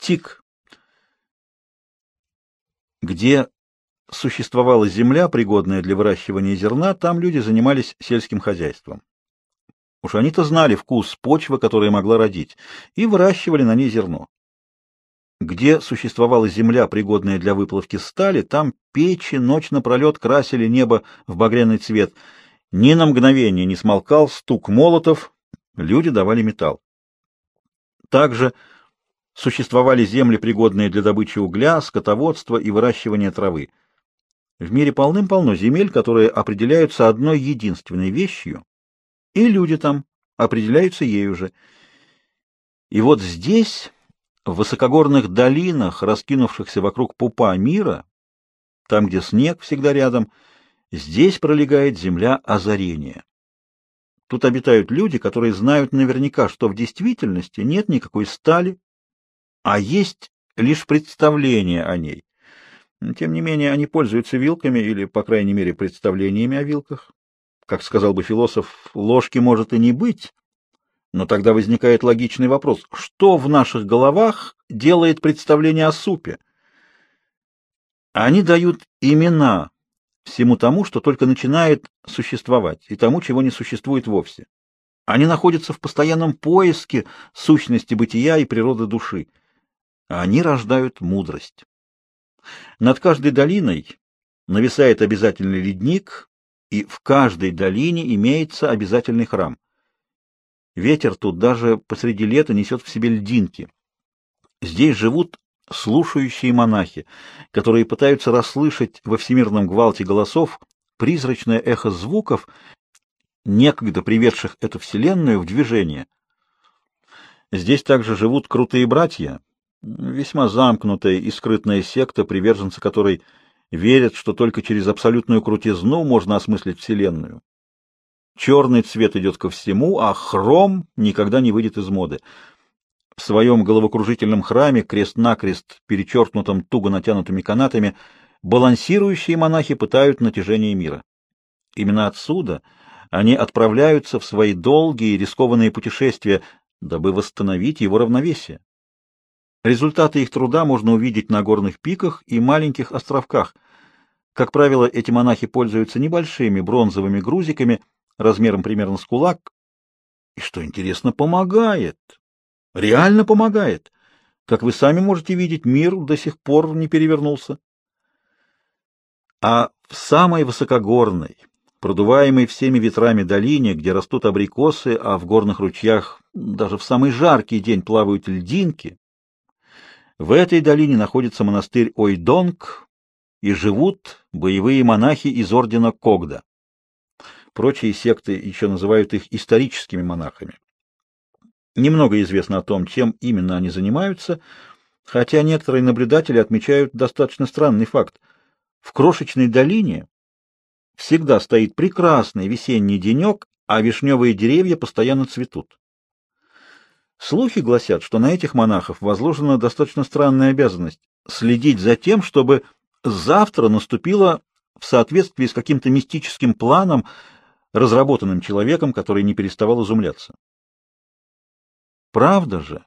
Тик. Где существовала земля, пригодная для выращивания зерна, там люди занимались сельским хозяйством. Уж они-то знали вкус почвы, которая могла родить, и выращивали на ней зерно. Где существовала земля, пригодная для выплавки стали, там печи ночь напролет красили небо в багряный цвет. Ни на мгновение не смолкал стук молотов, люди давали металл. Также существовали земли, пригодные для добычи угля, скотоводства и выращивания травы. В мире полным-полно земель, которые определяются одной единственной вещью, и люди там определяются ею же. И вот здесь в высокогорных долинах, раскинувшихся вокруг пупа мира, там, где снег всегда рядом, здесь пролегает земля озарения. Тут обитают люди, которые знают наверняка, что в действительности нет никакой стали, а есть лишь представление о ней. Тем не менее, они пользуются вилками или, по крайней мере, представлениями о вилках. Как сказал бы философ, ложки может и не быть, но тогда возникает логичный вопрос, что в наших головах делает представление о супе? Они дают имена всему тому, что только начинает существовать, и тому, чего не существует вовсе. Они находятся в постоянном поиске сущности бытия и природы души. Они рождают мудрость. Над каждой долиной нависает обязательный ледник, и в каждой долине имеется обязательный храм. Ветер тут даже посреди лета несет в себе льдинки. Здесь живут слушающие монахи, которые пытаются расслышать во всемирном гвалте голосов призрачное эхо звуков, некогда приведших эту вселенную в движение. Здесь также живут крутые братья, весьма замкнутая и скрытная секта, приверженцы которой верят, что только через абсолютную крутизну можно осмыслить вселенную. Черный цвет идет ко всему, а хром никогда не выйдет из моды. В своем головокружительном храме, крест-накрест, перечеркнутом туго натянутыми канатами, балансирующие монахи пытают натяжение мира. Именно отсюда они отправляются в свои долгие и рискованные путешествия, дабы восстановить его равновесие. Результаты их труда можно увидеть на горных пиках и маленьких островках. Как правило, эти монахи пользуются небольшими бронзовыми грузиками – размером примерно с кулак, и, что интересно, помогает. Реально помогает. Как вы сами можете видеть, мир до сих пор не перевернулся. А в самой высокогорной, продуваемой всеми ветрами долине, где растут абрикосы, а в горных ручьях даже в самый жаркий день плавают льдинки, в этой долине находится монастырь Ойдонг, и живут боевые монахи из ордена Когда. Прочие секты еще называют их историческими монахами. Немного известно о том, чем именно они занимаются, хотя некоторые наблюдатели отмечают достаточно странный факт. В крошечной долине всегда стоит прекрасный весенний денек, а вишневые деревья постоянно цветут. Слухи гласят, что на этих монахов возложена достаточно странная обязанность следить за тем, чтобы завтра наступило в соответствии с каким-то мистическим планом, разработанным человеком, который не переставал изумляться. Правда же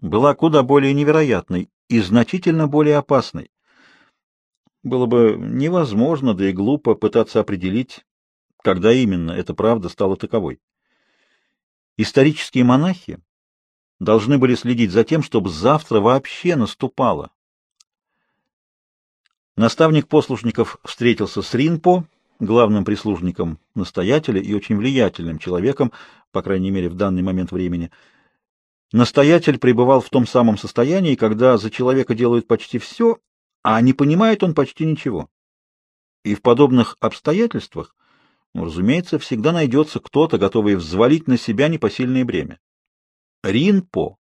была куда более невероятной и значительно более опасной. Было бы невозможно, да и глупо пытаться определить, когда именно эта правда стала таковой. Исторические монахи должны были следить за тем, чтобы завтра вообще наступало. Наставник послушников встретился с Ринпо, главным прислужником настоятеля и очень влиятельным человеком, по крайней мере, в данный момент времени. Настоятель пребывал в том самом состоянии, когда за человека делают почти все, а не понимает он почти ничего. И в подобных обстоятельствах, ну, разумеется, всегда найдется кто-то, готовый взвалить на себя непосильное бремя. Ринпо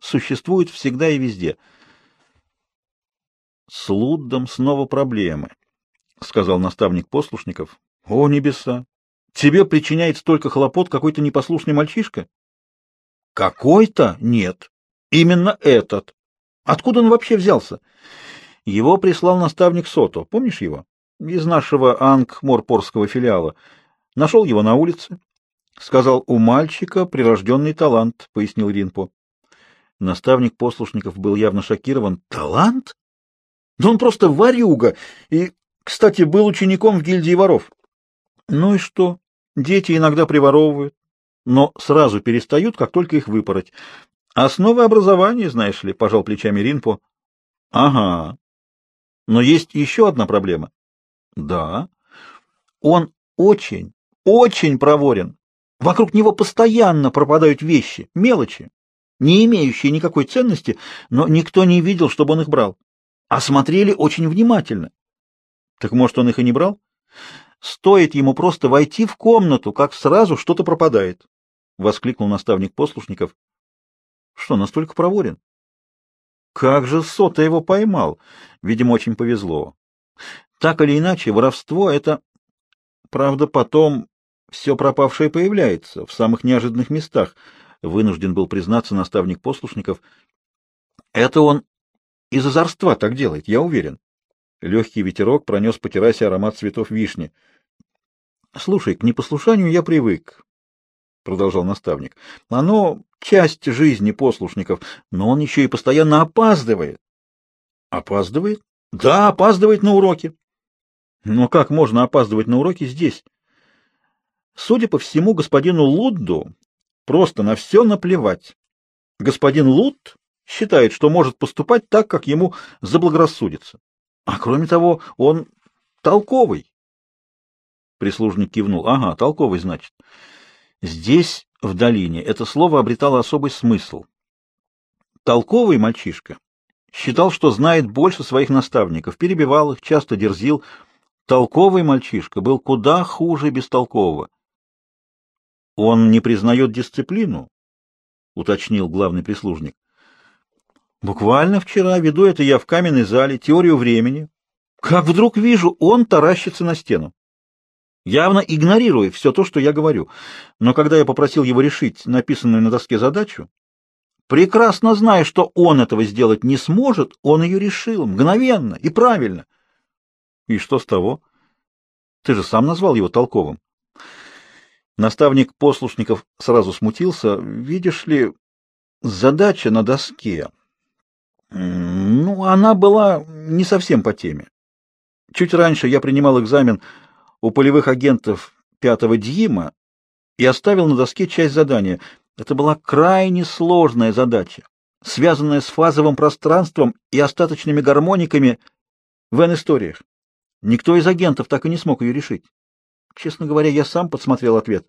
существует всегда и везде. С Луддом снова проблемы. — сказал наставник послушников. — О, небеса! Тебе причиняет столько хлопот какой-то непослушный мальчишка? — Какой-то? Нет. Именно этот. Откуда он вообще взялся? Его прислал наставник Сото. Помнишь его? Из нашего Анг-Морпорского филиала. Нашел его на улице. Сказал, у мальчика прирожденный талант, — пояснил Ринпо. Наставник послушников был явно шокирован. Талант? Да он просто варюга. И, кстати, был учеником в гильдии воров. Ну и что? Дети иногда приворовывают, но сразу перестают, как только их выпороть. Основы образования, знаешь ли, пожал плечами Ринпо. Ага. Но есть еще одна проблема. Да. Он очень, очень проворен. Вокруг него постоянно пропадают вещи, мелочи, не имеющие никакой ценности, но никто не видел, чтобы он их брал. Осмотрели очень внимательно. Так может, он их и не брал? Стоит ему просто войти в комнату, как сразу что-то пропадает, — воскликнул наставник послушников. — Что, настолько проворен? — Как же Сота его поймал? Видимо, очень повезло. Так или иначе, воровство — это... Правда, потом все пропавшее появляется в самых неожиданных местах, — вынужден был признаться наставник послушников. Это он из озорства так делает, я уверен. Легкий ветерок пронес по террасе аромат цветов вишни. — Слушай, к непослушанию я привык, — продолжал наставник. — Оно часть жизни послушников, но он еще и постоянно опаздывает. — Опаздывает? — Да, опаздывает на уроки. — Но как можно опаздывать на уроки здесь? Судя по всему, господину Лудду просто на все наплевать. Господин Луд считает, что может поступать так, как ему заблагорассудится. А кроме того, он толковый. Прислужник кивнул. Ага, толковый, значит. Здесь, в долине, это слово обретало особый смысл. Толковый мальчишка считал, что знает больше своих наставников, перебивал их, часто дерзил. Толковый мальчишка был куда хуже бестолкового. Он не признает дисциплину, уточнил главный прислужник. Буквально вчера веду это я в каменной зале, теорию времени. Как вдруг вижу, он таращится на стену. Явно игнорируя все то, что я говорю. Но когда я попросил его решить написанную на доске задачу, прекрасно зная, что он этого сделать не сможет, он ее решил мгновенно и правильно. И что с того? Ты же сам назвал его толковым. Наставник послушников сразу смутился. Видишь ли, задача на доске ну, она была не совсем по теме. Чуть раньше я принимал экзамен у полевых агентов пятого Дьима и оставил на доске часть задания. Это была крайне сложная задача, связанная с фазовым пространством и остаточными гармониками в N-историях. Никто из агентов так и не смог ее решить. Честно говоря, я сам подсмотрел ответ.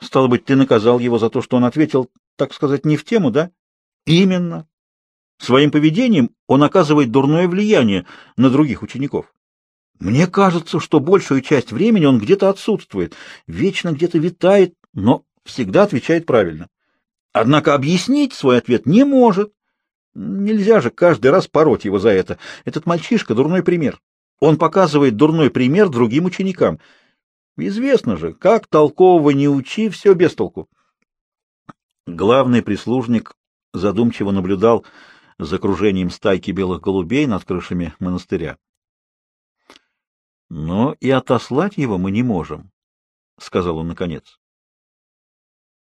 Стало быть, ты наказал его за то, что он ответил, так сказать, не в тему, да? Именно. Своим поведением он оказывает дурное влияние на других учеников. Мне кажется, что большую часть времени он где-то отсутствует, вечно где-то витает, но всегда отвечает правильно. Однако объяснить свой ответ не может. Нельзя же каждый раз пороть его за это. Этот мальчишка — дурной пример. Он показывает дурной пример другим ученикам. Известно же, как толкового не учи, все без толку. Главный прислужник задумчиво наблюдал за окружением стайки белых голубей над крышами монастыря. Но и отослать его мы не можем, сказал он наконец.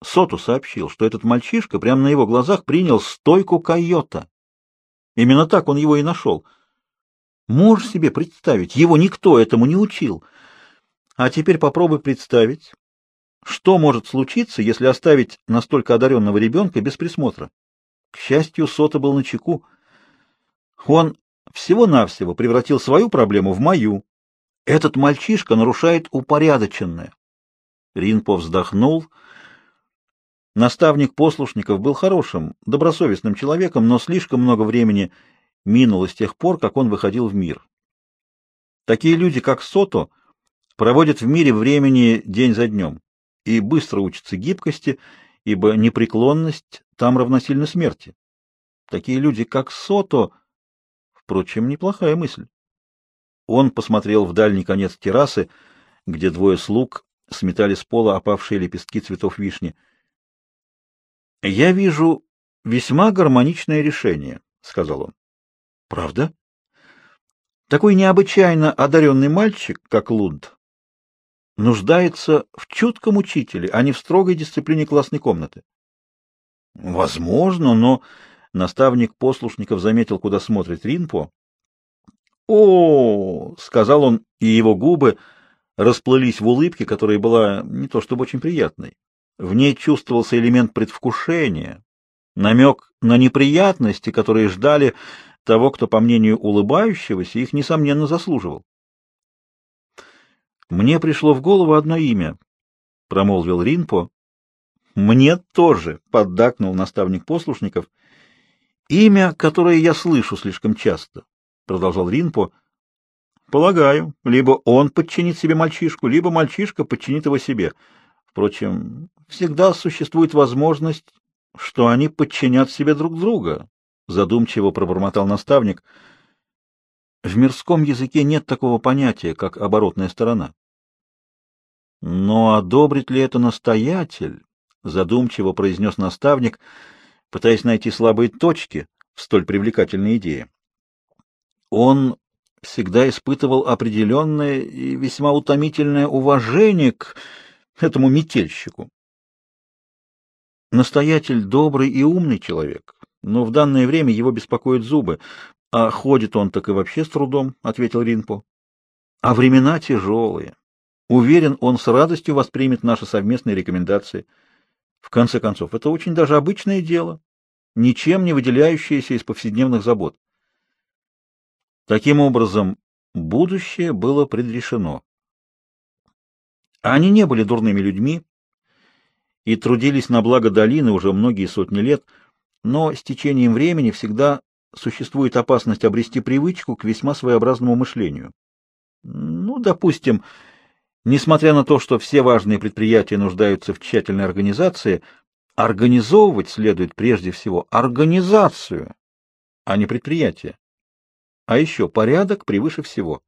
Соту сообщил, что этот мальчишка прямо на его глазах принял стойку койота. Именно так он его и нашел. Можешь себе представить, его никто этому не учил. А теперь попробуй представить, что может случиться, если оставить настолько одаренного ребенка без присмотра. К счастью, Сота был на чеку. Он всего-навсего превратил свою проблему в мою. Этот мальчишка нарушает упорядоченное. Ринпо вздохнул. Наставник послушников был хорошим, добросовестным человеком, но слишком много времени минуло с тех пор, как он выходил в мир. Такие люди, как Сото, проводят в мире времени день за днем и быстро учатся гибкости, ибо непреклонность там равносильно смерти. Такие люди, как Сото... Впрочем, неплохая мысль. Он посмотрел в дальний конец террасы, где двое слуг сметали с пола опавшие лепестки цветов вишни. — Я вижу весьма гармоничное решение, — сказал он. — Правда? Такой необычайно одаренный мальчик, как Лунд, нуждается в чутком учителе, а не в строгой дисциплине классной комнаты. Возможно, но наставник послушников заметил, куда смотрит Ринпо. О, сказал он, и его губы расплылись в улыбке, которая была не то чтобы очень приятной. В ней чувствовался элемент предвкушения, намек на неприятности, которые ждали того, кто, по мнению улыбающегося, их, несомненно, заслуживал. «Мне пришло в голову одно имя», — промолвил Ринпо. «Мне тоже», — поддакнул наставник послушников. «Имя, которое я слышу слишком часто», — продолжал Ринпо. «Полагаю, либо он подчинит себе мальчишку, либо мальчишка подчинит его себе. Впрочем, всегда существует возможность, что они подчинят себе друг друга», — задумчиво пробормотал наставник. «В мирском языке нет такого понятия, как оборотная сторона». «Но одобрит ли это настоятель?» задумчиво произнес наставник, пытаясь найти слабые точки в столь привлекательной идее. Он всегда испытывал определенное и весьма утомительное уважение к этому метельщику. Настоятель добрый и умный человек, но в данное время его беспокоят зубы, а ходит он так и вообще с трудом, — ответил Ринпо. А времена тяжелые. Уверен, он с радостью воспримет наши совместные рекомендации — в конце концов, это очень даже обычное дело, ничем не выделяющееся из повседневных забот. Таким образом, будущее было предрешено. Они не были дурными людьми и трудились на благо долины уже многие сотни лет, но с течением времени всегда существует опасность обрести привычку к весьма своеобразному мышлению. Ну, допустим, Несмотря на то, что все важные предприятия нуждаются в тщательной организации, организовывать следует прежде всего организацию, а не предприятие. А еще порядок превыше всего.